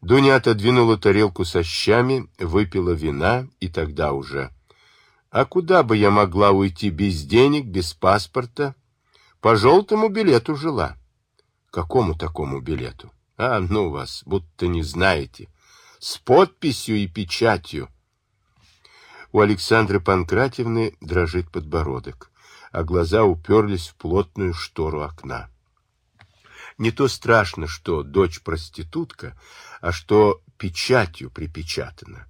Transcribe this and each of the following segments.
Дуня отодвинула тарелку со щами, выпила вина, и тогда уже. А куда бы я могла уйти без денег, без паспорта? По желтому билету жила. Какому такому билету? А, ну вас, будто не знаете. С подписью и печатью. У Александры Панкратьевны дрожит подбородок, а глаза уперлись в плотную штору окна. Не то страшно, что дочь проститутка, а что печатью припечатана.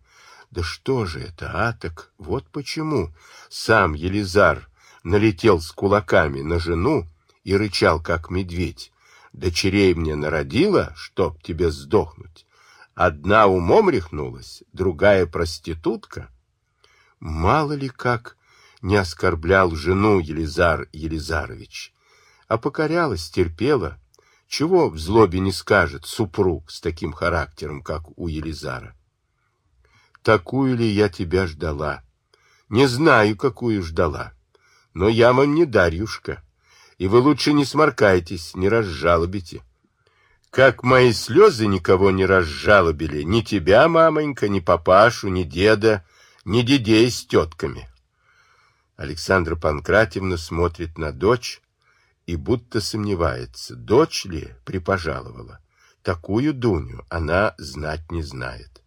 Да что же это, а так вот почему сам Елизар налетел с кулаками на жену и рычал, как медведь. Дочерей мне народила, чтоб тебе сдохнуть. Одна умом рехнулась, другая проститутка. Мало ли как не оскорблял жену Елизар Елизарович, а покорялась, терпела, чего в злобе не скажет супруг с таким характером, как у Елизара? Такую ли я тебя ждала? Не знаю, какую ждала. Но я вам не Дарьюшка, и вы лучше не сморкайтесь, не разжалобите. Как мои слезы никого не разжалобили, ни тебя, мамонька, ни папашу, ни деда, ни дедей с тетками. Александра Панкратьевна смотрит на дочь, и будто сомневается, дочь ли припожаловала. Такую Дуню она знать не знает.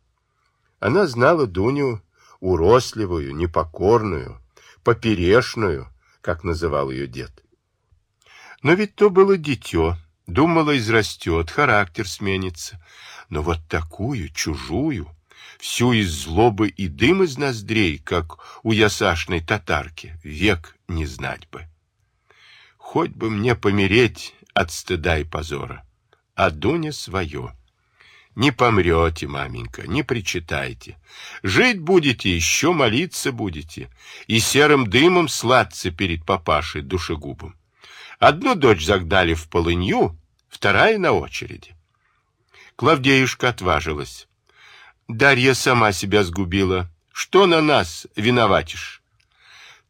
Она знала Дуню уросливую, непокорную, поперешную, как называл ее дед. Но ведь то было дитё, думала, израстет, характер сменится. Но вот такую, чужую, всю из злобы и дым из ноздрей, как у ясашной татарки, век не знать бы. Хоть бы мне помереть от стыда и позора. А Дуня свое. Не помрете, маменька, не причитайте. Жить будете, еще молиться будете, и серым дымом сладцы перед папашей душегубом. Одну дочь загнали в полынью, вторая на очереди. Клавдеюшка отважилась. Дарья сама себя сгубила. Что на нас виноватишь?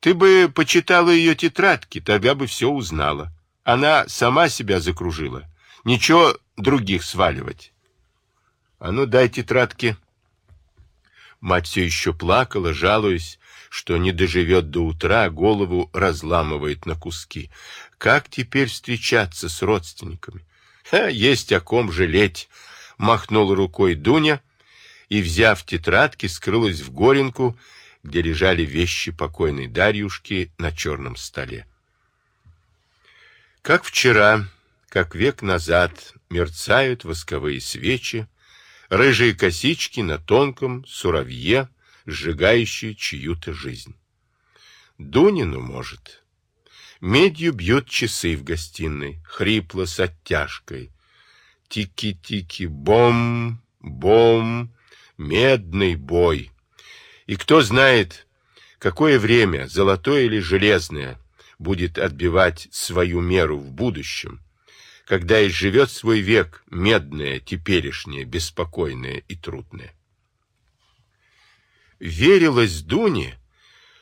Ты бы почитала ее тетрадки, тогда бы все узнала. Она сама себя закружила. Ничего других сваливать. А ну, дай тетрадки. Мать все еще плакала, жалуясь, что не доживет до утра, голову разламывает на куски. Как теперь встречаться с родственниками? Ха, есть о ком жалеть, махнула рукой Дуня и, взяв тетрадки, скрылась в горенку, где лежали вещи покойной Дарьюшки на черном столе. Как вчера, как век назад, мерцают восковые свечи, рыжие косички на тонком суровье, сжигающие чью-то жизнь. Дунину, может. Медью бьют часы в гостиной, хрипло с оттяжкой. Тики-тики, бом, бом, медный бой. И кто знает, какое время, золотое или железное, будет отбивать свою меру в будущем, когда изживет свой век медное, теперешнее, беспокойное и трудное. Верилась Дуне,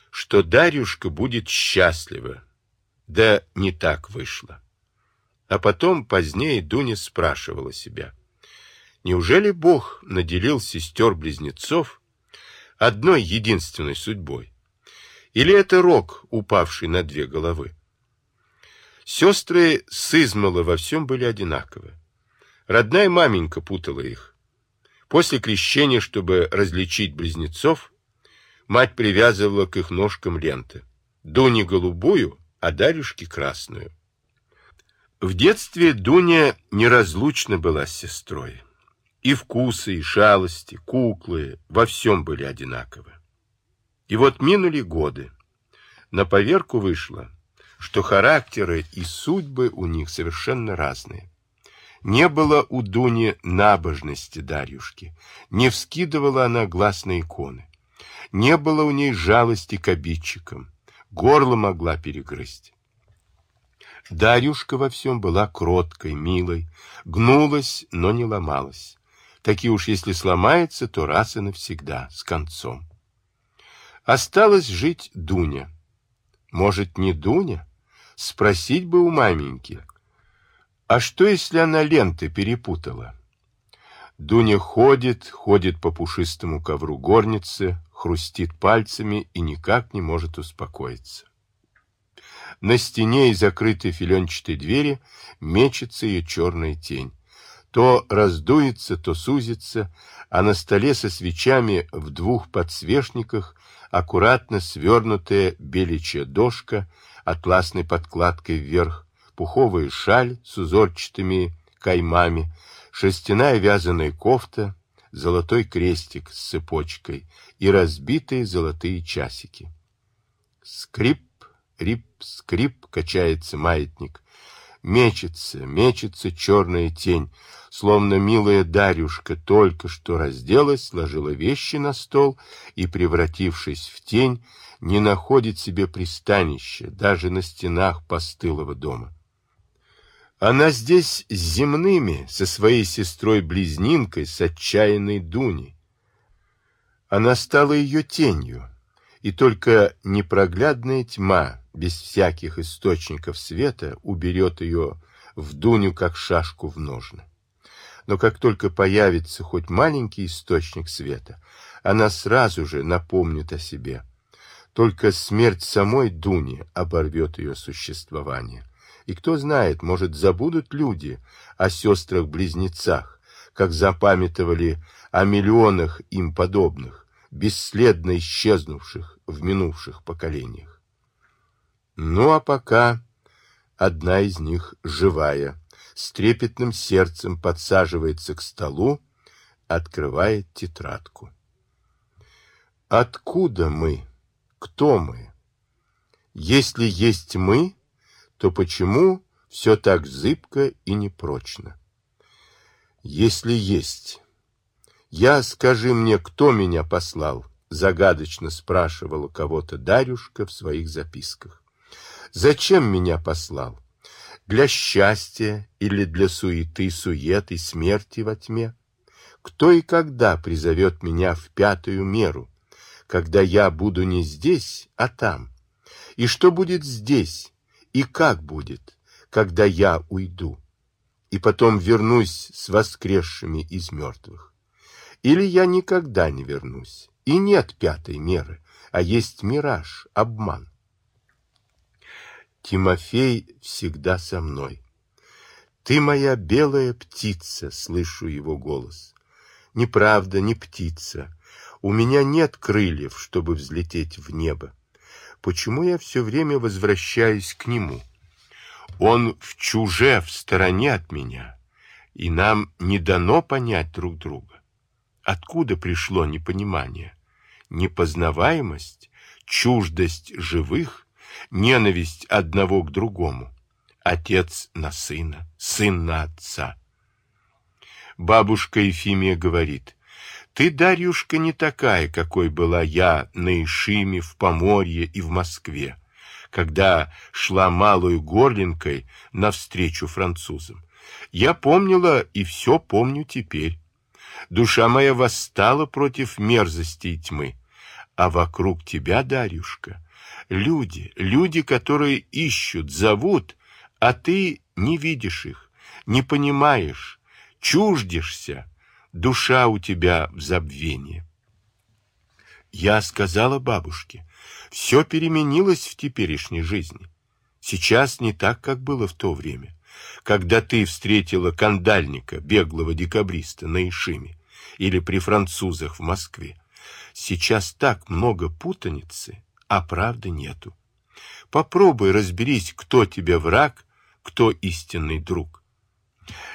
что Дарюшка будет счастлива, да не так вышло. А потом, позднее, Дуня спрашивала себя, неужели Бог наделил сестер-близнецов одной единственной судьбой? Или это рог, упавший на две головы? Сестры с измала во всем были одинаковы. Родная маменька путала их. После крещения, чтобы различить близнецов, мать привязывала к их ножкам ленты. Дуне голубую, а Дарюшке красную. В детстве Дуня неразлучна была с сестрой. И вкусы, и шалости, куклы во всем были одинаковы. И вот минули годы. На поверку вышло, что характеры и судьбы у них совершенно разные. Не было у Дуни набожности Дарьюшки, не вскидывала она глаз на иконы. Не было у ней жалости к обидчикам, горло могла перегрызть. Дарюшка во всем была кроткой, милой, гнулась, но не ломалась. Такие уж если сломается, то раз и навсегда, с концом. Осталось жить Дуня. Может, не Дуня? Спросить бы у маменьки. А что, если она ленты перепутала? Дуня ходит, ходит по пушистому ковру горницы, хрустит пальцами и никак не может успокоиться. На стене и закрытой филенчатой двери мечется ее черная тень. То раздуется, то сузится, а на столе со свечами в двух подсвечниках аккуратно свернутая беличья дошка, атласной подкладкой вверх, пуховая шаль с узорчатыми каймами, шерстяная вязаная кофта, золотой крестик с цепочкой и разбитые золотые часики. Скрип, рип, скрип, качается маятник. Мечется, мечется черная тень, словно милая Дарюшка только что разделась, сложила вещи на стол и, превратившись в тень, не находит себе пристанища даже на стенах постылого дома. Она здесь с земными, со своей сестрой-близнинкой, с отчаянной Дуней. Она стала ее тенью, и только непроглядная тьма, без всяких источников света, уберет ее в Дуню, как шашку в ножны. Но как только появится хоть маленький источник света, она сразу же напомнит о себе. Только смерть самой Дуни оборвет ее существование. И кто знает, может, забудут люди о сестрах-близнецах, как запамятовали о миллионах им подобных, бесследно исчезнувших в минувших поколениях. Ну а пока одна из них живая, с трепетным сердцем подсаживается к столу, открывает тетрадку. Откуда мы? Кто мы? Если есть мы, то почему все так зыбко и непрочно? Если есть. Я, скажи мне, кто меня послал? Загадочно спрашивала кого-то Дарюшка в своих записках. Зачем меня послал? Для счастья или для суеты, суеты, смерти во тьме? Кто и когда призовет меня в пятую меру, когда я буду не здесь, а там? И что будет здесь, и как будет, когда я уйду, и потом вернусь с воскресшими из мертвых? Или я никогда не вернусь, и нет пятой меры, а есть мираж, обман? Тимофей всегда со мной. Ты моя белая птица, слышу его голос. Неправда, не птица. У меня нет крыльев, чтобы взлететь в небо почему я все время возвращаюсь к нему. Он в чуже, в стороне от меня, и нам не дано понять друг друга. Откуда пришло непонимание? Непознаваемость, чуждость живых, ненависть одного к другому. Отец на сына, сын на отца. Бабушка Ефимия говорит, ты, Дарьюшка, не такая, какой была я на Ишиме, в Поморье и в Москве, когда шла малую горлинкой навстречу французам. Я помнила и все помню теперь. Душа моя восстала против мерзости и тьмы. А вокруг тебя, Дарюшка, люди, люди, которые ищут, зовут, а ты не видишь их, не понимаешь, чуждишься, душа у тебя в забвении. Я сказала бабушке, все переменилось в теперешней жизни. Сейчас не так, как было в то время, когда ты встретила кандальника, беглого декабриста на Ишиме или при французах в Москве. Сейчас так много путаницы, а правды нету. Попробуй разберись, кто тебе враг, кто истинный друг.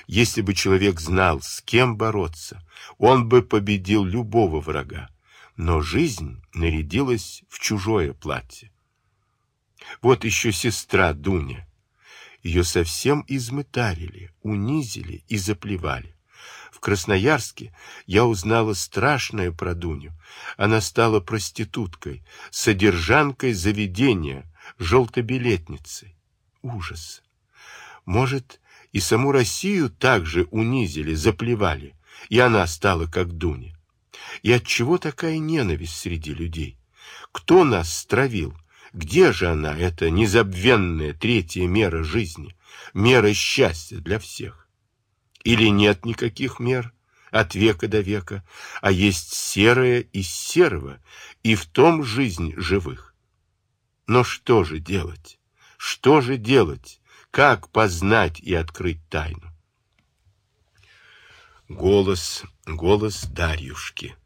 Если бы человек знал, с кем бороться, он бы победил любого врага. Но жизнь нарядилась в чужое платье. Вот еще сестра Дуня. Ее совсем измытарили, унизили и заплевали. В Красноярске я узнала страшное про Дуню. Она стала проституткой, содержанкой заведения, желтобилетницей. Ужас! Может, и саму Россию также унизили, заплевали, и она стала как Дуня. И от чего такая ненависть среди людей? Кто нас стравил? Где же она, эта незабвенная третья мера жизни, мера счастья для всех? Или нет никаких мер, от века до века, а есть серое из серого, и в том жизнь живых. Но что же делать? Что же делать? Как познать и открыть тайну? Голос, голос Дарьюшки,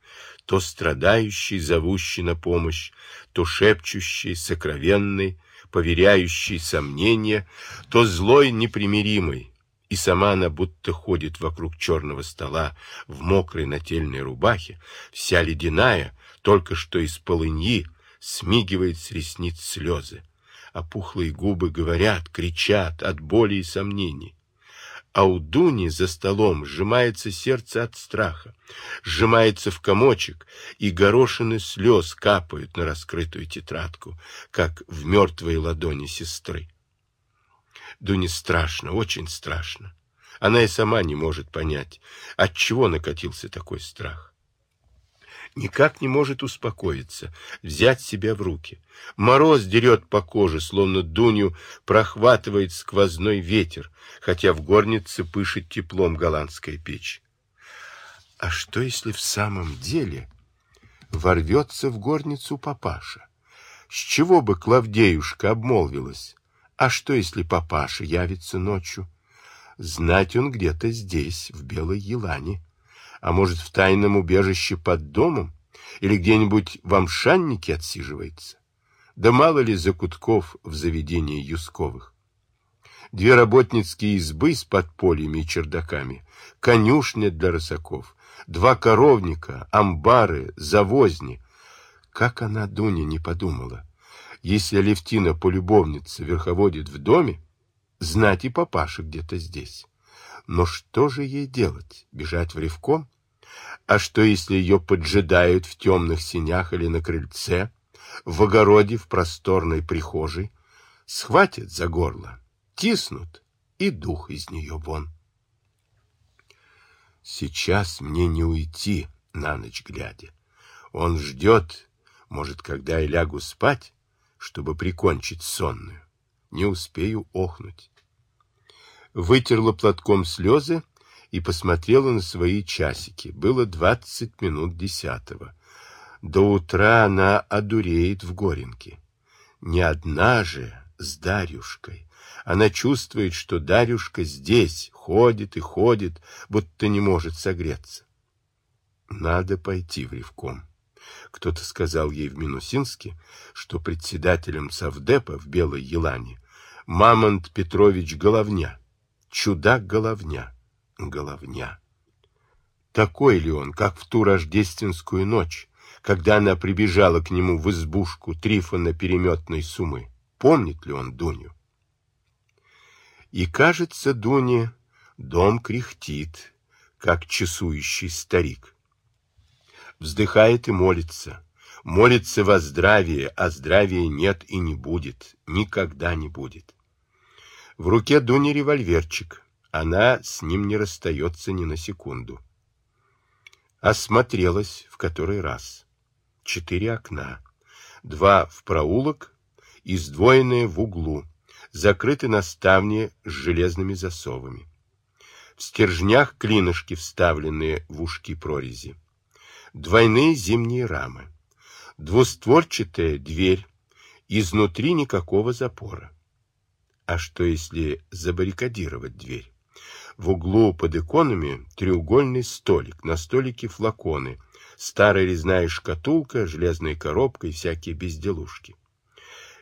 то страдающий, зовущий на помощь, то шепчущий, сокровенный, поверяющий сомнения, то злой, непримиримый, и сама она будто ходит вокруг черного стола в мокрой нательной рубахе, вся ледяная, только что из полыньи, смигивает с ресниц слезы, а пухлые губы говорят, кричат от боли и сомнений а у Дуни за столом сжимается сердце от страха, сжимается в комочек, и горошины слез капают на раскрытую тетрадку, как в мертвой ладони сестры. Дуне страшно, очень страшно. Она и сама не может понять, от чего накатился такой страх никак не может успокоиться, взять себя в руки. Мороз дерет по коже, словно Дуню прохватывает сквозной ветер, хотя в горнице пышет теплом голландская печь. А что, если в самом деле ворвется в горницу папаша? С чего бы Клавдеюшка обмолвилась? А что, если папаша явится ночью? Знать он где-то здесь, в Белой Елане а может, в тайном убежище под домом или где-нибудь в Амшаннике отсиживается. Да мало ли закутков в заведении Юсковых. Две работницкие избы с подпольями и чердаками, конюшня для рысаков, два коровника, амбары, завозни. Как она, Дуня, не подумала, если Алевтина полюбовница верховодит в доме, знать и папаша где-то здесь. Но что же ей делать? Бежать в ревком? А что, если ее поджидают в темных синях или на крыльце, в огороде, в просторной прихожей? Схватят за горло, тиснут, и дух из нее вон. Сейчас мне не уйти на ночь глядя. Он ждет, может, когда я лягу спать, чтобы прикончить сонную. Не успею охнуть вытерла платком слезы и посмотрела на свои часики. Было двадцать минут десятого. До утра она одуреет в Горенке. Не одна же, с Дарюшкой. Она чувствует, что Дарюшка здесь, ходит и ходит, будто не может согреться. Надо пойти в Ревком. Кто-то сказал ей в Минусинске, что председателем Совдепа в Белой Елане Мамонт Петрович Головня чудак-головня. Головня. Такой ли он, как в ту рождественскую ночь, когда она прибежала к нему в избушку Трифона переметной сумы? Помнит ли он Дуню? И, кажется, Дуне дом кряхтит, как часующий старик. Вздыхает и молится. Молится во здравие, а здравия нет и не будет, никогда не будет. В руке Дуни револьверчик. Она с ним не расстается ни на секунду. Осмотрелась в который раз. Четыре окна. Два в проулок и сдвоенные в углу, закрыты на ставне с железными засовами. В стержнях клинышки, вставленные в ушки прорези. Двойные зимние рамы. Двустворчатая дверь. Изнутри никакого запора. А что, если забаррикадировать дверь? В углу под иконами треугольный столик, на столике флаконы, старая резная шкатулка, железная коробка и всякие безделушки.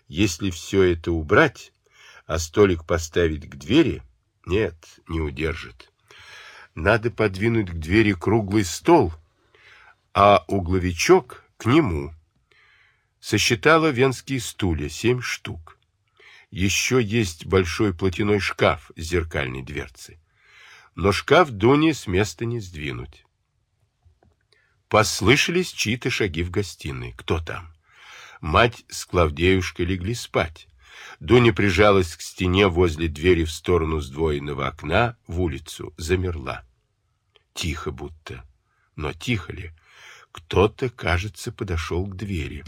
Если все это убрать, а столик поставить к двери, нет, не удержит. Надо подвинуть к двери круглый стол, а угловичок к нему. Сосчитала венские стулья, семь штук. Еще есть большой платяной шкаф с зеркальной дверцей. Но шкаф Дуни с места не сдвинуть. Послышались чьи-то шаги в гостиной. Кто там? Мать с Клавдеюшкой легли спать. Дуня прижалась к стене возле двери в сторону сдвоенного окна в улицу. Замерла. Тихо будто. Но тихо ли? Кто-то, кажется, подошел к двери.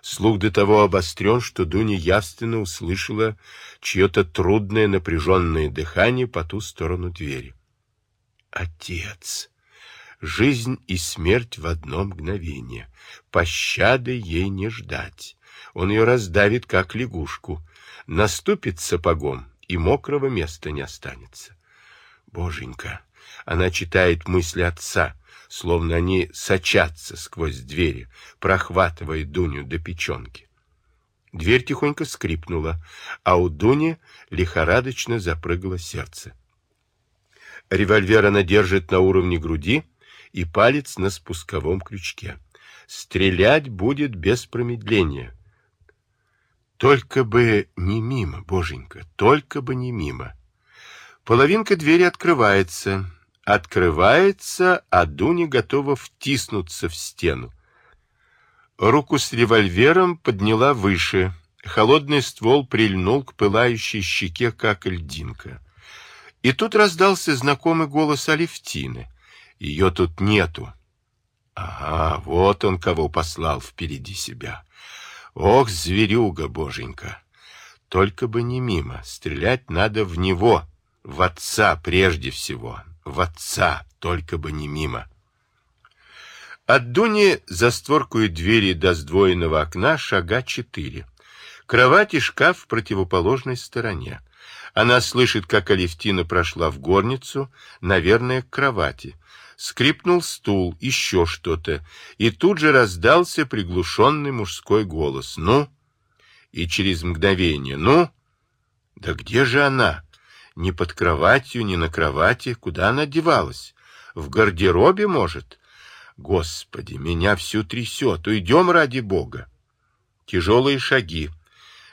Слух до того обострен, что Дуня явственно услышала чье-то трудное напряженное дыхание по ту сторону двери. Отец! Жизнь и смерть в одно мгновение. Пощады ей не ждать. Он ее раздавит, как лягушку. Наступит сапогом, и мокрого места не останется. Боженька! Она читает мысли отца, словно они сочатся сквозь двери, прохватывая Дуню до печенки. Дверь тихонько скрипнула, а у Дуни лихорадочно запрыгало сердце. Револьвер она держит на уровне груди и палец на спусковом крючке. Стрелять будет без промедления. Только бы не мимо, боженька, только бы не мимо. Половинка двери открывается. Открывается, а Дуня готова втиснуться в стену. Руку с револьвером подняла выше. Холодный ствол прильнул к пылающей щеке, как льдинка. И тут раздался знакомый голос Алевтины. Ее тут нету. Ага, вот он кого послал впереди себя. Ох, зверюга, боженька! Только бы не мимо, стрелять надо в него, в отца прежде всего, в отца, только бы не мимо. От Дуни за створкой двери до сдвоенного окна шага четыре. Кровать и шкаф в противоположной стороне. Она слышит, как Алевтина прошла в горницу, наверное, к кровати. Скрипнул стул, еще что-то, и тут же раздался приглушенный мужской голос. «Ну?» И через мгновение «Ну?» «Да где же она?» Ни под кроватью, ни на кровати. Куда она девалась? В гардеробе, может?» Господи, меня всю трясет. Уйдем ради Бога. Тяжелые шаги.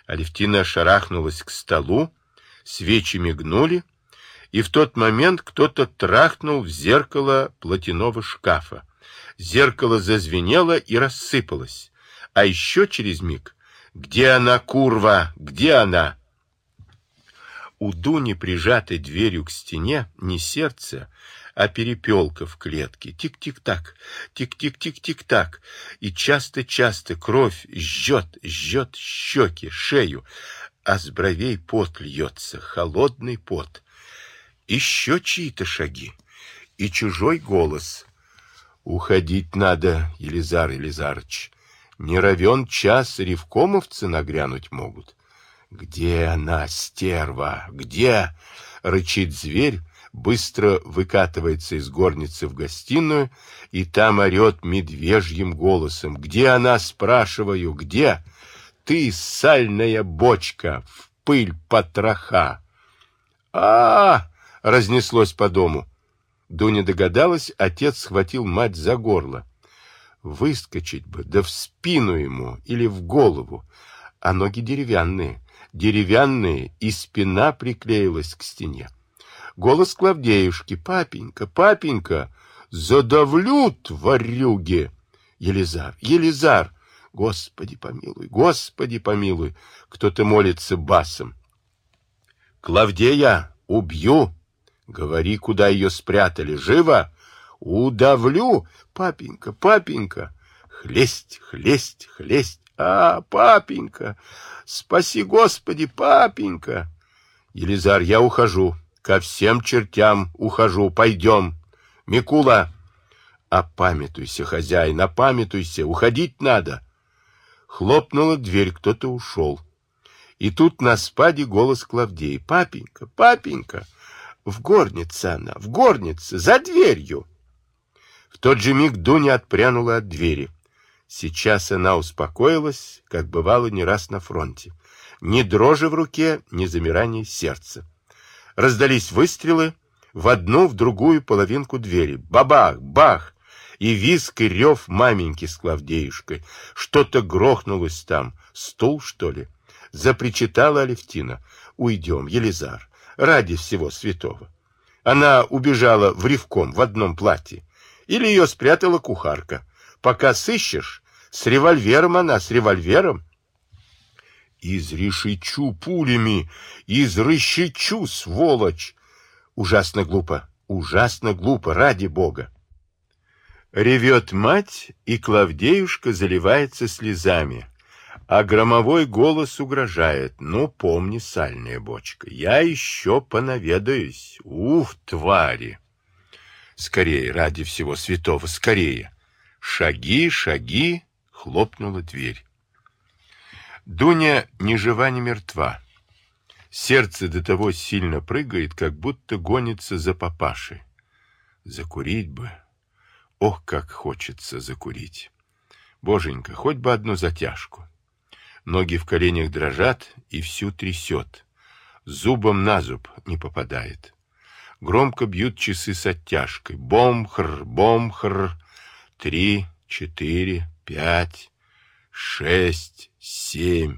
Алевтина шарахнулась к столу, свечи мигнули, и в тот момент кто-то трахнул в зеркало платяного шкафа. Зеркало зазвенело и рассыпалось. А еще через миг «Где она, курва? Где она?» У Дуни, прижатой дверью к стене, не сердце, а перепелка в клетке. Тик-тик-так, тик-тик-тик-тик-так. И часто-часто кровь жжет, жжет щеки, шею, а с бровей пот льется, холодный пот. Еще чьи-то шаги и чужой голос. «Уходить надо, Елизар Елизарыч. Не равен час ревкомовцы нагрянуть могут». «Где она, стерва? Где?» — рычит зверь, быстро выкатывается из горницы в гостиную, и там орет медвежьим голосом. «Где она, спрашиваю, где? Ты, сальная бочка, в пыль потроха!» а, -а, -а разнеслось по дому. Дуня догадалась, отец схватил мать за горло. Выскочить бы, да в спину ему или в голову, а ноги деревянные деревянные, и спина приклеилась к стене. Голос Клавдеюшки. «Папенька, папенька, задавлю, тварюги!» Елизар, Елизар! Господи помилуй, Господи помилуй! Кто-то молится басом. Клавдея, убью! Говори, куда ее спрятали. Живо! Удавлю! Папенька, папенька! Хлесть, хлесть, хлесть! А, папенька! Спаси, Господи, папенька! Елизар, я ухожу. Ко всем чертям ухожу. Пойдем. Микула, опамятуйся, хозяин, опамятуйся. Уходить надо. Хлопнула дверь, кто-то ушел. И тут на спаде голос Клавдеи. Папенька, папенька! В горнице она, в горнице, за дверью. В тот же миг Дуня отпрянула от двери. Сейчас она успокоилась, как бывало не раз на фронте. Ни дрожи в руке, ни замирания сердца. Раздались выстрелы в одну, в другую половинку двери. Бабах, бах! И виск и рев маменьки с Клавдеюшкой. Что-то грохнулось там. Стул, что ли? Запричитала Алевтина. Уйдем, Елизар, ради всего святого. Она убежала в ревком в одном платье. Или ее спрятала кухарка. Пока сыщешь, с револьвером она, с револьвером. Изрешечу пулями, изрешечу, сволочь! Ужасно глупо, ужасно глупо, ради бога. Ревет мать, и Клавдеюшка заливается слезами, а громовой голос угрожает. Ну, помни, сальная бочка, я еще понаведаюсь. Ух, твари! Скорее, ради всего святого, скорее. Шаги, шаги, хлопнула дверь. Дуня ни жива, ни мертва. Сердце до того сильно прыгает, как будто гонится за папашей. Закурить бы. Ох, как хочется закурить. Боженька, хоть бы одну затяжку. Ноги в коленях дрожат и всю трясет. Зубом на зуб не попадает. Громко бьют часы с оттяжкой. Бомхр, бомхр. Три, четыре, пять, шесть, семь,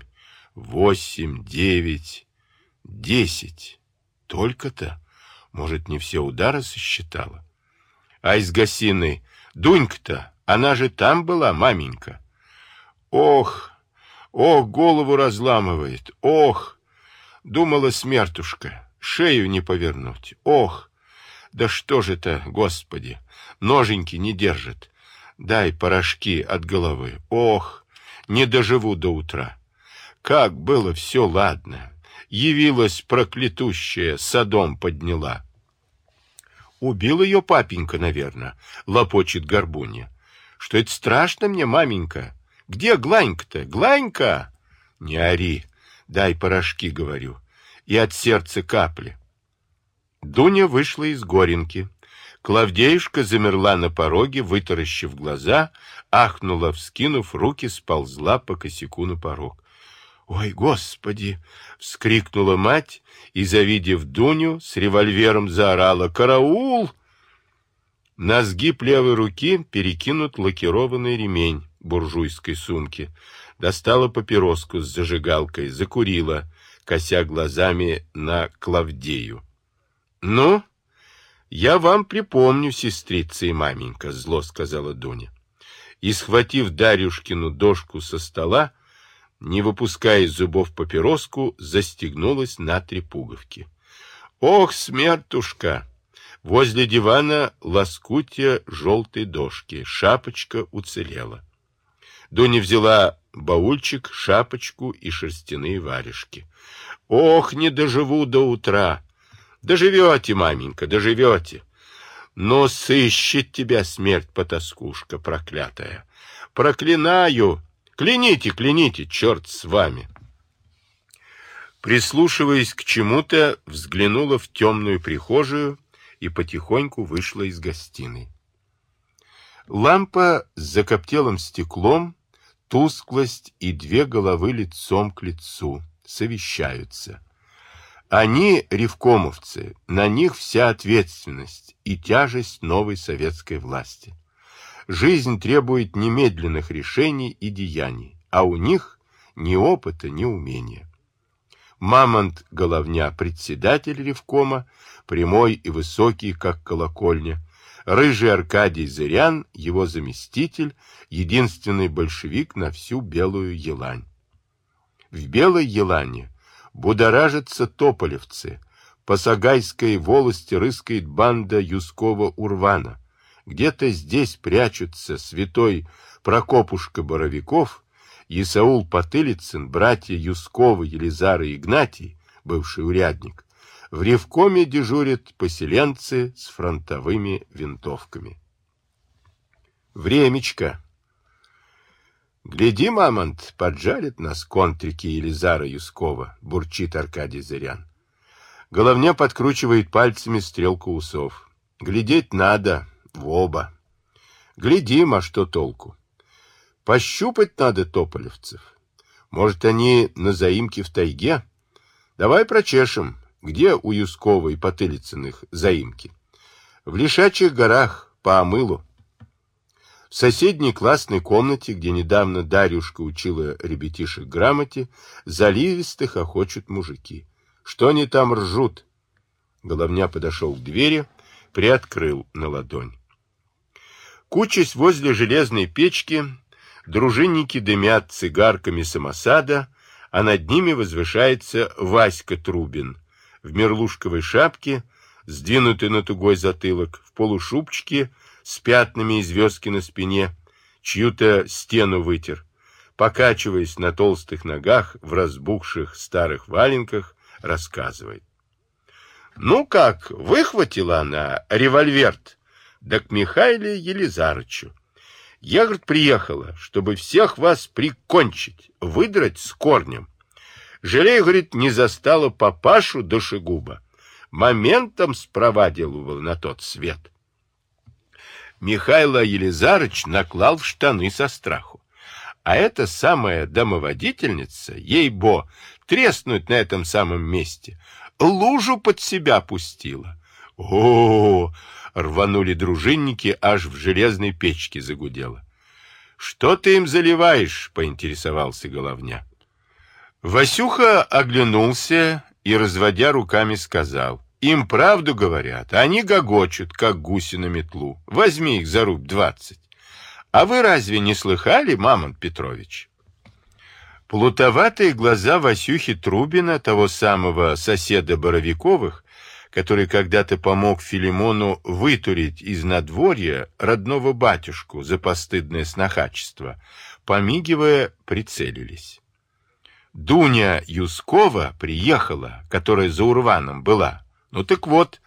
восемь, девять, десять. Только-то. Может, не все удары сосчитала? А из гостиной Дунька-то, она же там была, маменька. Ох, ох, голову разламывает, ох, думала смертушка, шею не повернуть, ох, да что же это, господи, ноженьки не держит, дай порошки от головы, ох, не доживу до утра. Как было все ладно, явилась проклятущая, садом подняла. Убил ее папенька, наверное, лопочет горбунья. Что это страшно мне, маменька? Где Гланька-то? Гланька! Не ори, дай порошки, говорю, и от сердца капли. Дуня вышла из горенки. Клавдеюшка замерла на пороге, вытаращив глаза, ахнула, вскинув руки, сползла по косяку на порог. «Ой, Господи!» — вскрикнула мать и, завидев Дуню, с револьвером заорала «Караул!» На сгиб левой руки перекинут лакированный ремень буржуйской сумки. Достала папироску с зажигалкой, закурила, кося глазами на Клавдею. «Ну, я вам припомню, сестрица и маменька», — зло сказала Дуня. И, схватив Дарюшкину дошку со стола, не выпуская из зубов папироску, застегнулась на три пуговки. «Ох, смертушка!» Возле дивана лоскутья желтой дошки, шапочка уцелела. Дуня взяла баульчик, шапочку и шерстяные варежки. «Ох, не доживу до утра!» «Доживете, маменька, доживете!» «Но сыщет тебя смерть, потаскушка проклятая!» «Проклинаю!» Кляните, кляните, черт с вами. Прислушиваясь к чему-то, взглянула в темную прихожую и потихоньку вышла из гостиной. Лампа с закоптелым стеклом, тусклость и две головы лицом к лицу совещаются. Они, ревкомовцы, на них вся ответственность и тяжесть новой советской власти. Жизнь требует немедленных решений и деяний, а у них ни опыта, ни умения. Мамонт Головня, председатель Ревкома, прямой и высокий, как колокольня, рыжий Аркадий Зырян, его заместитель, единственный большевик на всю Белую Елань. В Белой Елане будоражатся тополевцы, по Сагайской волости рыскает банда Юскова-Урвана, где-то здесь прячутся святой Прокопушка Боровиков, Исаул Потылицын, братья Юсковы, Елизар и Игнатий, бывший урядник. В Ревкоме дежурят поселенцы с фронтовыми винтовками. Времечко. Гляди, мамонт, поджарит нас контрики Елизара Юскова, бурчит Аркадий Зырян. Головня подкручивает пальцами стрелку усов. Глядеть надо, в оба. Глядим, а что толку? Пощупать надо тополевцев. Может, они на заимке в тайге? Давай прочешем, где у Юскова и Потылицыных заимки. В Лишачьих горах, по Амылу. В соседней классной комнате, где недавно Дарюшка учила ребятишек грамоте, заливистых охочут мужики. Что они там ржут? Головня подошел к двери, приоткрыл на ладонь. Кучась возле железной печки, дружинники дымят цигарками самосада, а над ними возвышается Васька Трубин в мерлушковой шапке, сдвинутый на тугой затылок, в полушубчике с пятнами и звездки на спине, чью-то стену вытер, покачиваясь на толстых ногах в разбухших старых валенках, рассказывает. Ну как, выхватила она револьверт да к Михаиле Елизарычу. Я, говорит, приехала, чтобы всех вас прикончить, выдрать с корнем. Жалею, говорит, не застала папашу душегуба. Моментом спровадил на тот свет. Михайло Елизарыч наклал в штаны со страху. А эта самая домоводительница, ей-бо, треснуть на этом самом месте, лужу под себя пустила. О, -о, -о, рванули дружинники, аж в железной печке загудело. Что ты им заливаешь? поинтересовался головня. Васюха оглянулся и, разводя руками, сказал: им правду говорят, они гогочут, как гуси на метлу. Возьми их за рубь двадцать. А вы разве не слыхали, Мамонт Петрович? Плутоватые глаза Васюхи Трубина, того самого соседа Боровиковых, который когда-то помог Филимону вытурить из надворья родного батюшку за постыдное снохачество, помигивая, прицелились. Дуня Юскова приехала, которая за Урваном была. Ну так вот,